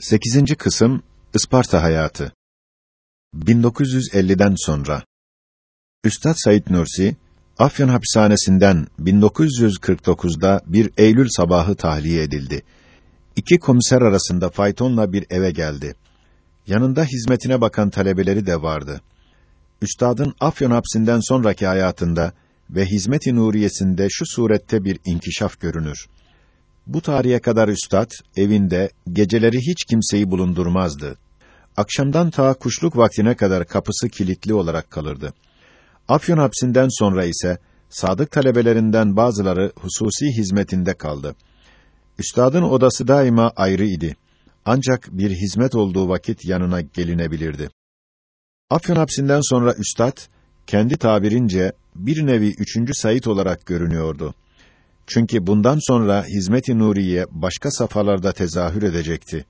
8. kısım Isparta hayatı 1950'den sonra Üstad Said Nursi Afyon hapishanesinden 1949'da bir Eylül sabahı tahliye edildi. İki komiser arasında faytonla bir eve geldi. Yanında hizmetine bakan talebeleri de vardı. Üstadın Afyon hapsinden sonraki hayatında ve hizmet-i nuriyesinde şu surette bir inkişaf görünür. Bu tarihe kadar üstad evinde geceleri hiç kimseyi bulundurmazdı. Akşamdan ta kuşluk vaktine kadar kapısı kilitli olarak kalırdı. Afyon hapsinden sonra ise sadık talebelerinden bazıları hususi hizmetinde kaldı. Üstadın odası daima ayrı idi. Ancak bir hizmet olduğu vakit yanına gelinebilirdi. Afyon hapsinden sonra üstad kendi tabirince bir nevi üçüncü Said olarak görünüyordu. Çünkü bundan sonra hizmet-i nuriye başka safhalarda tezahür edecekti.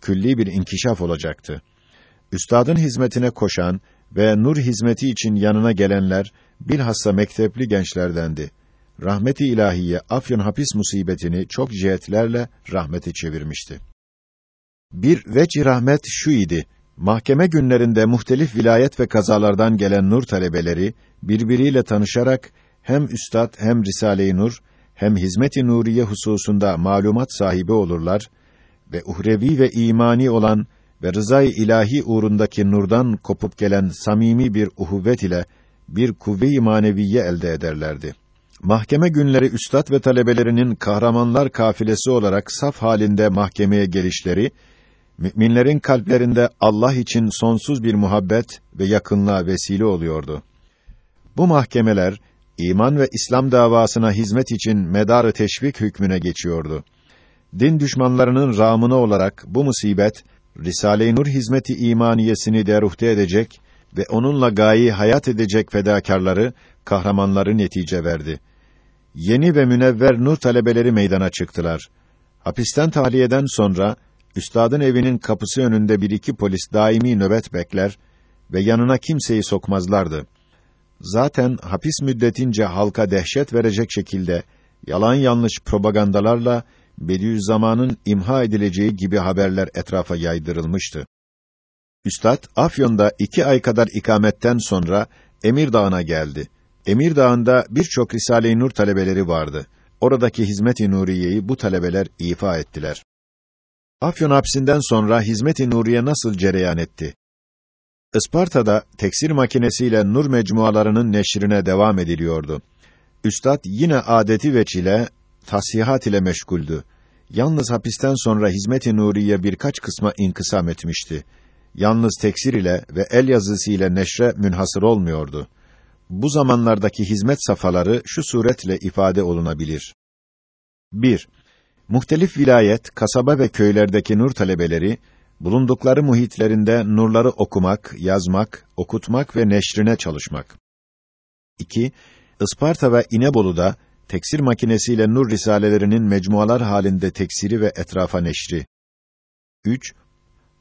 Külli bir inkişaf olacaktı. Üstadın hizmetine koşan ve nur hizmeti için yanına gelenler bilhassa mektepli gençlerdendi. Rahmeti ilahiye Afyon hapis musibetini çok cihetlerle rahmete çevirmişti. Bir veci rahmet şu idi. Mahkeme günlerinde muhtelif vilayet ve kazalardan gelen nur talebeleri birbiriyle tanışarak hem üstad hem Risale-i Nur hem hizmet-i nuriye hususunda malumat sahibi olurlar ve uhrevi ve imani olan ve rızay ilahi uğrundaki nurdan kopup gelen samimi bir uhuvvet ile bir kuvve-i maneviye elde ederlerdi. Mahkeme günleri üstad ve talebelerinin kahramanlar kafilesi olarak saf halinde mahkemeye gelişleri müminlerin kalplerinde Allah için sonsuz bir muhabbet ve yakınlığa vesile oluyordu. Bu mahkemeler iman ve İslam davasına hizmet için medarı teşvik hükmüne geçiyordu. Din düşmanlarının rağmına olarak bu musibet Risale-i Nur hizmeti imaniyesini deruhte edecek ve onunla gayi hayat edecek fedakarları, kahramanları netice verdi. Yeni ve münevver nur talebeleri meydana çıktılar. Hapisten tahliyeden sonra üstadın evinin kapısı önünde bir iki polis daimi nöbet bekler ve yanına kimseyi sokmazlardı. Zaten hapis müddetince halka dehşet verecek şekilde yalan yanlış propagandalarla Bediüzzaman'ın imha edileceği gibi haberler etrafa yaydırılmıştı. Üstad Afyon'da iki ay kadar ikametten sonra Emirdağ'a geldi. Emirdağ'ında birçok Risale-i Nur talebeleri vardı. Oradaki hizmet-i nuriyeyi bu talebeler ifa ettiler. Afyon hapsinden sonra hizmet-i nuriye nasıl cereyan etti? Isparta'da teksir makinesiyle nur mecmualarının neşrine devam ediliyordu. Üstad yine adeti veçile tasihat ile meşguldü. Yalnız hapisten sonra hizmet-i nuriye birkaç kısma inkısam etmişti. Yalnız teksir ile ve el yazısı ile neşre münhasır olmuyordu. Bu zamanlardaki hizmet safaları şu suretle ifade olunabilir. 1. Muhtelif vilayet, kasaba ve köylerdeki nur talebeleri bulundukları muhitlerinde nurları okumak, yazmak, okutmak ve neşrine çalışmak. 2. Isparta ve İnebolu'da teksir makinesiyle nur risalelerinin mecmualar halinde teksiri ve etrafa neşri. 3.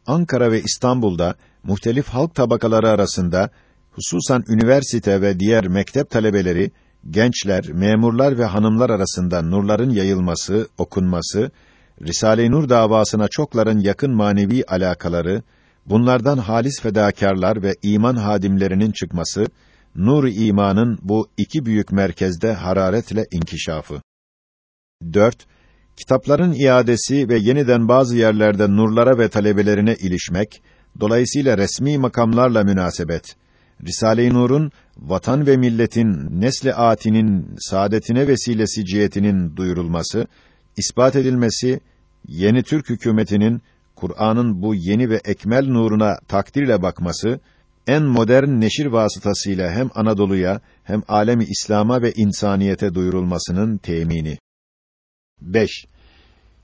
Ankara ve İstanbul'da muhtelif halk tabakaları arasında hususan üniversite ve diğer mektep talebeleri, gençler, memurlar ve hanımlar arasında nurların yayılması, okunması, Risale-i Nur davasına çokların yakın manevi alakaları, bunlardan halis fedakarlar ve iman hadimlerinin çıkması, nur imanın bu iki büyük merkezde hararetle inkişafı. 4. Kitapların iadesi ve yeniden bazı yerlerde nurlara ve talebelerine ilişmek, dolayısıyla resmi makamlarla münasebet, Risale-i Nur'un vatan ve milletin nesli atinin saadetine vesilesi cihetinin duyurulması, ispat edilmesi, yeni Türk hükümetinin Kur'an'ın bu yeni ve ekmel nuruna takdirle bakması, en modern neşir vasıtasıyla hem Anadolu'ya hem alemi İslam'a ve insaniyete duyurulmasının temini. 5.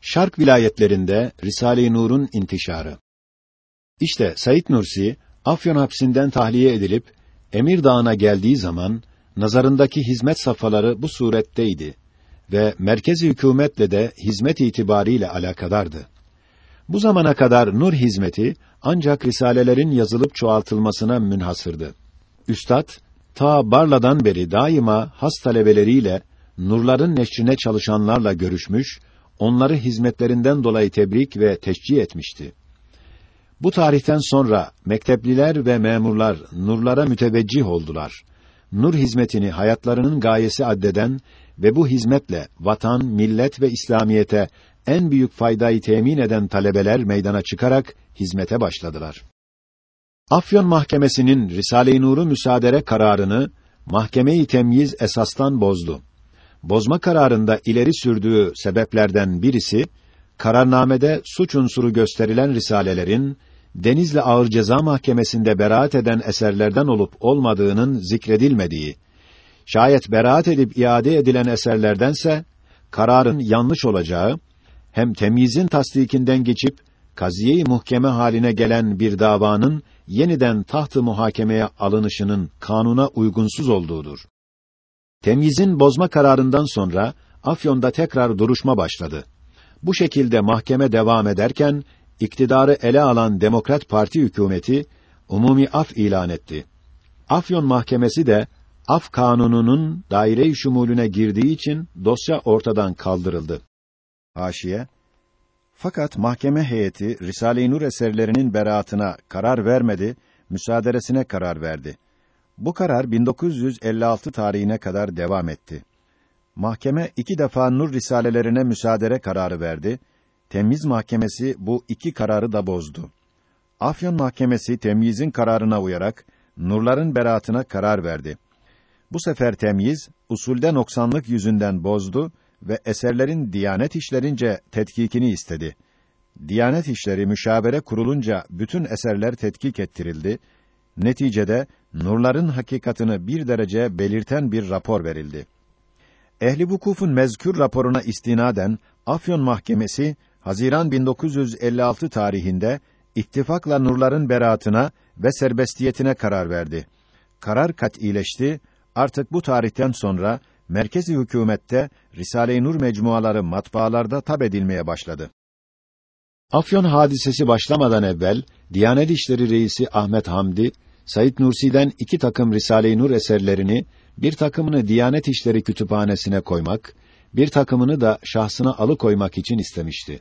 Şark vilayetlerinde Risale-i Nur'un intişarı. İşte Said Nursi Afyon hapsinden tahliye edilip Emir Dağı'na geldiği zaman nazarındaki hizmet safhaları bu suretteydi ve merkezi hükümetle de hizmet itibariyle alakadardı. Bu zamana kadar nur hizmeti ancak risalelerin yazılıp çoğaltılmasına münhasırdı. Üstad ta Barla'dan beri daima has talebeleriyle nurların neşrine çalışanlarla görüşmüş, onları hizmetlerinden dolayı tebrik ve teşcih etmişti. Bu tarihten sonra mektepliler ve memurlar nurlara müteveccih oldular. Nur hizmetini hayatlarının gayesi addeden ve bu hizmetle vatan, millet ve İslamiyete en büyük faydayı temin eden talebeler meydana çıkarak hizmete başladılar. Afyon Mahkemesi'nin Risale-i Nur'u müsaadere kararını mahkeme-i temyiz esastan bozdu. Bozma kararında ileri sürdüğü sebeplerden birisi kararnamede suç unsuru gösterilen risalelerin Denizli Ağır Ceza Mahkemesi'nde beraat eden eserlerden olup olmadığının zikredilmediği, şayet beraat edip iade edilen eserlerdense kararın yanlış olacağı, hem temyizin tasdikinden geçip kaziye-i muhkeme haline gelen bir davanın yeniden tahtı muhakemeye alınışının kanuna uygunsuz olduğudur. Temyizin bozma kararından sonra Afyon'da tekrar duruşma başladı. Bu şekilde mahkeme devam ederken iktidarı ele alan Demokrat Parti hükümeti umumi af ilan etti. Afyon Mahkemesi de af kanununun daire-i şumulüne girdiği için dosya ortadan kaldırıldı. Haşiye Fakat mahkeme heyeti Risale-i Nur eserlerinin beraatına karar vermedi, müsaaderesine karar verdi. Bu karar 1956 tarihine kadar devam etti. Mahkeme iki defa Nur risalelerine müsaadere kararı verdi. Temiz Mahkemesi bu iki kararı da bozdu. Afyon Mahkemesi temyizin kararına uyarak nurların beraatına karar verdi. Bu sefer temyiz usulde noksanlık yüzünden bozdu ve eserlerin Diyanet işlerince tetkikini istedi. Diyanet işleri müşavere kurulunca bütün eserler tetkik ettirildi. Neticede nurların hakikatını bir derece belirten bir rapor verildi. Ehli vukufun mezkür raporuna istinaden Afyon Mahkemesi Haziran 1956 tarihinde ittifakla nurların beraatına ve serbestiyetine karar verdi. Karar kat'ileşti. Artık bu tarihten sonra merkezi hükümette Risale-i Nur mecmuaları matbaalarda tab edilmeye başladı. Afyon hadisesi başlamadan evvel Diyanet İşleri Reisi Ahmet Hamdi Said Nursi'den iki takım Risale-i Nur eserlerini bir takımını Diyanet İşleri Kütüphanesi'ne koymak, bir takımını da şahsına alıkoymak için istemişti.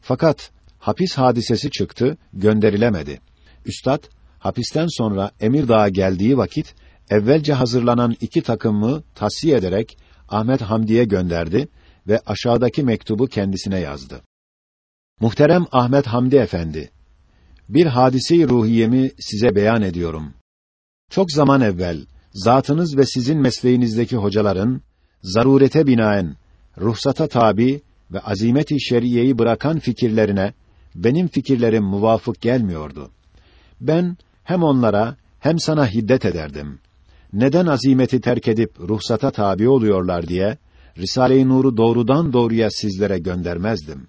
Fakat hapis hadisesi çıktı, gönderilemedi. Üstad hapisten sonra Emirdağ'a geldiği vakit evvelce hazırlanan iki takımı tahsiye ederek Ahmet Hamdi'ye gönderdi ve aşağıdaki mektubu kendisine yazdı. Muhterem Ahmet Hamdi Efendi, bir hadise-i ruhiyemi size beyan ediyorum. Çok zaman evvel zatınız ve sizin mesleğinizdeki hocaların zarurete binaen ruhsata tabi ve azimeti şeriyeyi bırakan fikirlerine benim fikirlerim muvafık gelmiyordu. Ben hem onlara hem sana hiddet ederdim. Neden azimeti terk edip ruhsata tabi oluyorlar diye Risale-i Nur'u doğrudan doğruya sizlere göndermezdim.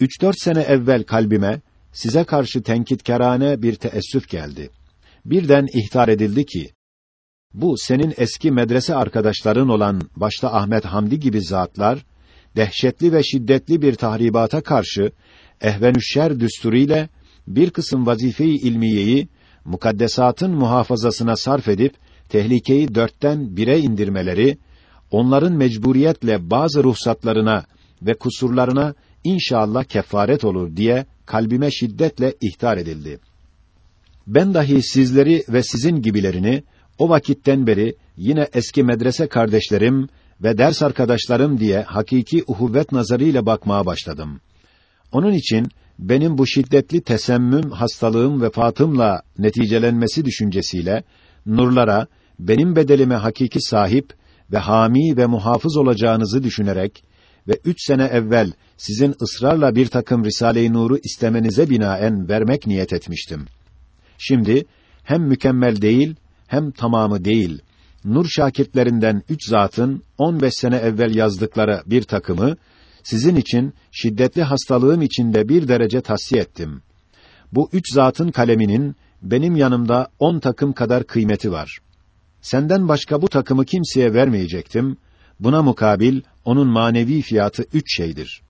Üç dört sene evvel kalbime size karşı tenkitkarane bir teessüf geldi. Birden ihtar edildi ki, bu senin eski medrese arkadaşların olan başta Ahmet Hamdi gibi zatlar, dehşetli ve şiddetli bir tahribata karşı ehvenüşşer düsturiyle bir kısım vazife-i ilmiyeyi mukaddesatın muhafazasına sarf edip tehlikeyi dörtten bire indirmeleri, onların mecburiyetle bazı ruhsatlarına ve kusurlarına inşallah kefaret olur diye kalbime şiddetle ihtar edildi. Ben dahi sizleri ve sizin gibilerini o vakitten beri yine eski medrese kardeşlerim ve ders arkadaşlarım diye hakiki uhuvvet nazarıyla bakmaya başladım. Onun için benim bu şiddetli tesemmüm hastalığım vefatımla neticelenmesi düşüncesiyle nurlara benim bedelime hakiki sahip ve hami ve muhafız olacağınızı düşünerek ve üç sene evvel sizin ısrarla bir takım Risale-i Nur'u istemenize binaen vermek niyet etmiştim. Şimdi hem mükemmel değil hem tamamı değil. Nur şakirtlerinden üç zatın 15 sene evvel yazdıkları bir takımı sizin için şiddetli hastalığım içinde bir derece tahsiye ettim. Bu üç zatın kaleminin benim yanımda on takım kadar kıymeti var. Senden başka bu takımı kimseye vermeyecektim. Buna mukabil onun manevi fiyatı üç şeydir.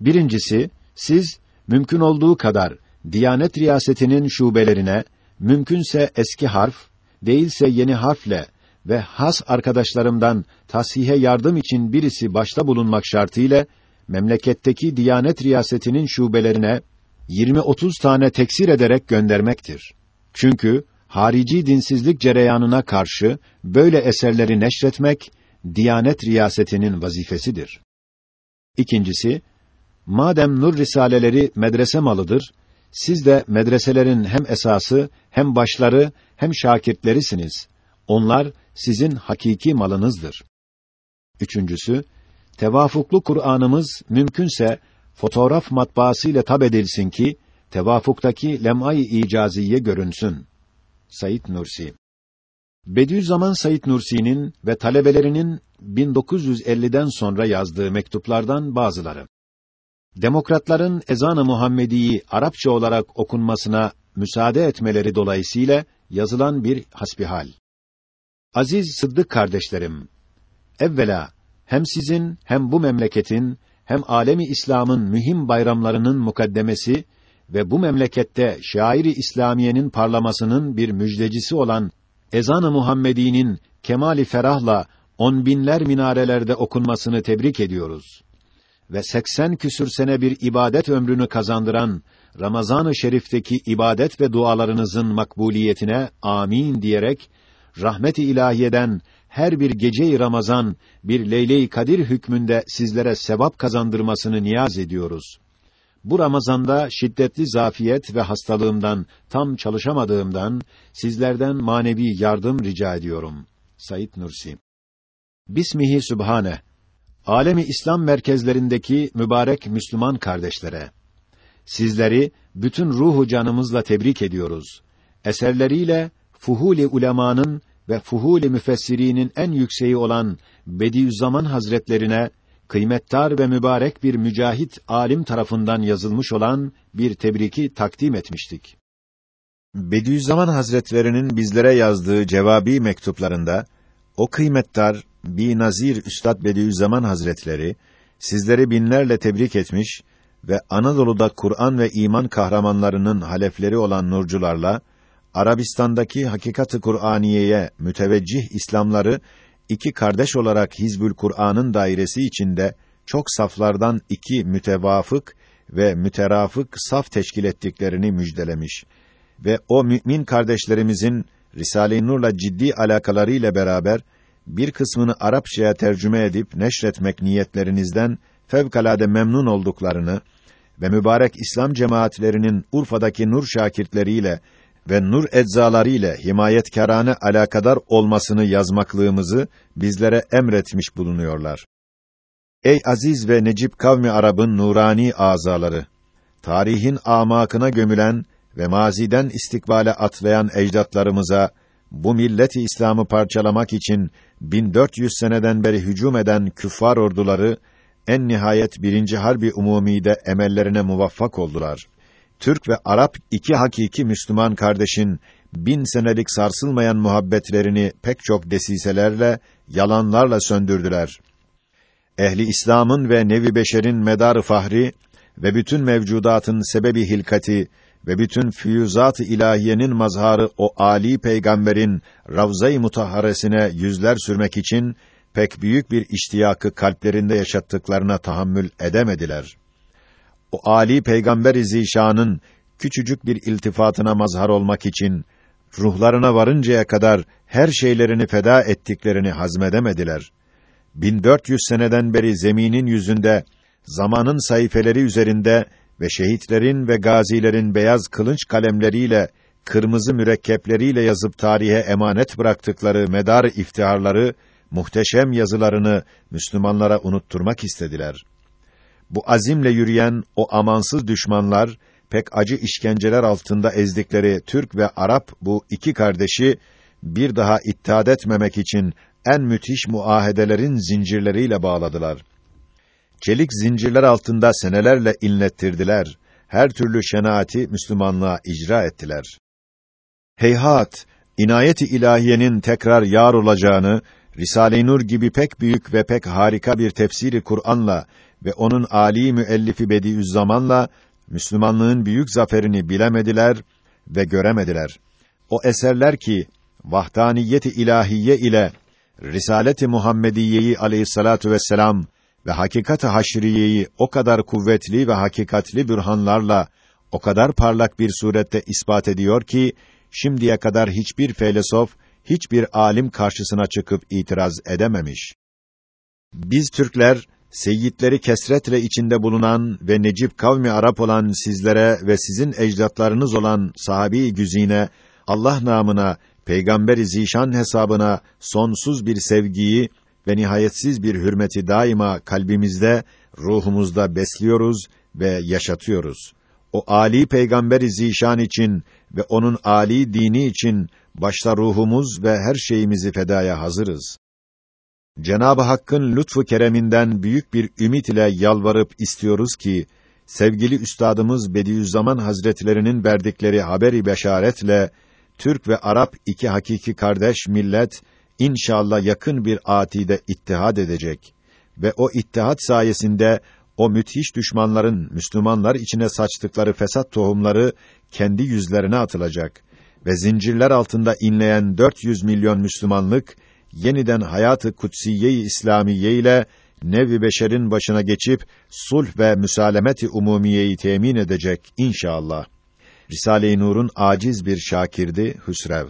Birincisi, siz mümkün olduğu kadar Diyanet riyasetinin şubelerine mümkünse eski harf, değilse yeni harfle ve has arkadaşlarımdan tasihe yardım için birisi başta bulunmak şartıyla memleketteki Diyanet riyasetinin şubelerine 20-30 tane teksir ederek göndermektir. Çünkü harici dinsizlik cereyanına karşı böyle eserleri neşretmek Diyanet riyasetinin vazifesidir. İkincisi, madem nur risaleleri medrese malıdır, siz de medreselerin hem esası, hem başları, hem şakirtlerisiniz. Onlar sizin hakiki malınızdır. Üçüncüsü, tevafuklu Kur'an'ımız mümkünse fotoğraf matbaası ile tab edilsin ki tevafuktaki lem'ay-ı icaziye görünsün. Said Nursi Bediüzzaman Said Nursi'nin ve talebelerinin 1950'den sonra yazdığı mektuplardan bazıları. Demokratların ezan-ı Muhammedi'yi Arapça olarak okunmasına müsaade etmeleri dolayısıyla yazılan bir hasbihal. Aziz Sıddık kardeşlerim, evvela hem sizin hem bu memleketin hem alemi İslam'ın mühim bayramlarının mukaddemesi ve bu memlekette şairi İslamiyenin parlamasının bir müjdecisi olan ezan-ı Muhammedi'nin kemali ferahla on binler minarelerde okunmasını tebrik ediyoruz. Ve 80 küsür sene bir ibadet ömrünü kazandıran Ramazan-ı Şerif'teki ibadet ve dualarınızın makbuliyetine amin diyerek rahmet-i ilahiyeden her bir gece-i Ramazan bir Leyle-i Kadir hükmünde sizlere sevap kazandırmasını niyaz ediyoruz. Bu Ramazanda şiddetli zafiyet ve hastalığımdan tam çalışamadığımdan sizlerden manevi yardım rica ediyorum. Sayit Nursi. Bismihi Sübhane. Alemi İslam merkezlerindeki mübarek Müslüman kardeşlere sizleri bütün ruhu canımızla tebrik ediyoruz. Eserleriyle Fuhuli ulemanın ve Fuhuli müfessirinin en yükseği olan Bediüzzaman Hazretlerine kıymettar ve mübarek bir mücahit alim tarafından yazılmış olan bir tebriki takdim etmiştik. Bediüzzaman Hazretlerinin bizlere yazdığı cevabi mektuplarında o kıymettar bi nazir Üstad Bediüzzaman Hazretleri sizleri binlerle tebrik etmiş ve Anadolu'da Kur'an ve iman kahramanlarının halefleri olan nurcularla Arabistan'daki hakikatı Kur'aniyeye müteveccih İslamları iki kardeş olarak Hizbül Kur'an'ın dairesi içinde çok saflardan iki mütevafık ve müterafık saf teşkil ettiklerini müjdelemiş ve o mümin kardeşlerimizin Risale-i Nur'la ciddi alakaları ile beraber bir kısmını Arapçaya tercüme edip neşretmek niyetlerinizden fevkalade memnun olduklarını ve mübarek İslam cemaatlerinin Urfa'daki nur şakirtleriyle ve nur eczaları ile himayetkarane alakadar olmasını yazmaklığımızı bizlere emretmiş bulunuyorlar. Ey aziz ve necip kavmi Arap'ın nurani azaları! Tarihin amakına gömülen ve maziden istikbale atlayan ecdatlarımıza bu milleti İslam'ı parçalamak için 1400 seneden beri hücum eden küffar orduları en nihayet birinci harbi umumide emellerine muvaffak oldular. Türk ve Arap iki hakiki Müslüman kardeşin bin senelik sarsılmayan muhabbetlerini pek çok desiselerle, yalanlarla söndürdüler. Ehli İslam'ın ve nevi beşerin medarı fahri ve bütün mevcudatın sebebi hilkati ve bütün füyüzat-ı ilahiyenin mazharı o ali peygamberin ravza-i mutahharesine yüzler sürmek için pek büyük bir iştiyakı kalplerinde yaşattıklarına tahammül edemediler. O ali peygamber-i zişanın küçücük bir iltifatına mazhar olmak için ruhlarına varıncaya kadar her şeylerini feda ettiklerini hazmedemediler. 1400 seneden beri zeminin yüzünde zamanın sayfeleri üzerinde ve şehitlerin ve gazilerin beyaz kılınç kalemleriyle kırmızı mürekkepleriyle yazıp tarihe emanet bıraktıkları medar iftiharları muhteşem yazılarını Müslümanlara unutturmak istediler. Bu azimle yürüyen o amansız düşmanlar pek acı işkenceler altında ezdikleri Türk ve Arap bu iki kardeşi bir daha ittihad etmemek için en müthiş muahedelerin zincirleriyle bağladılar. Çelik zincirler altında senelerle inlettirdiler. Her türlü şenaati Müslümanlığa icra ettiler. Heyhat, inayeti ilahiyenin tekrar yar olacağını Risale-i Nur gibi pek büyük ve pek harika bir tefsiri Kur'an'la ve onun âli müellifi Bediüzzaman'la Müslümanlığın büyük zaferini bilemediler ve göremediler. O eserler ki vahdaniyeti ilahiye ile Risaleti Muhammediyeyi aleyhissalatu vesselam ve hakikat-ı haşriyeyi o kadar kuvvetli ve hakikatli bürhanlarla o kadar parlak bir surette ispat ediyor ki şimdiye kadar hiçbir filozof, hiçbir alim karşısına çıkıp itiraz edememiş. Biz Türkler seyyidleri kesretle içinde bulunan ve necip kavmi Arap olan sizlere ve sizin ecdatlarınız olan sahabi güzine Allah namına Peygamber-i Zişan hesabına sonsuz bir sevgiyi ve nihayetsiz bir hürmeti daima kalbimizde, ruhumuzda besliyoruz ve yaşatıyoruz. O ali Peygamber-i Zişan için ve onun ali dini için başta ruhumuz ve her şeyimizi fedaya hazırız. Cenab-ı Hakk'ın lütfu kereminden büyük bir ümit ile yalvarıp istiyoruz ki sevgili üstadımız Bediüzzaman Hazretlerinin verdikleri haberi beşaretle Türk ve Arap iki hakiki kardeş millet inşallah yakın bir atide ittihad edecek ve o ittihat sayesinde o müthiş düşmanların Müslümanlar içine saçtıkları fesat tohumları kendi yüzlerine atılacak ve zincirler altında inleyen 400 milyon Müslümanlık yeniden hayatı kutsiye-i İslamiye ile nevi beşerin başına geçip sulh ve müsalemeti umumiyeyi temin edecek inşallah. Risale-i Nur'un aciz bir şakirdi Hüsrev.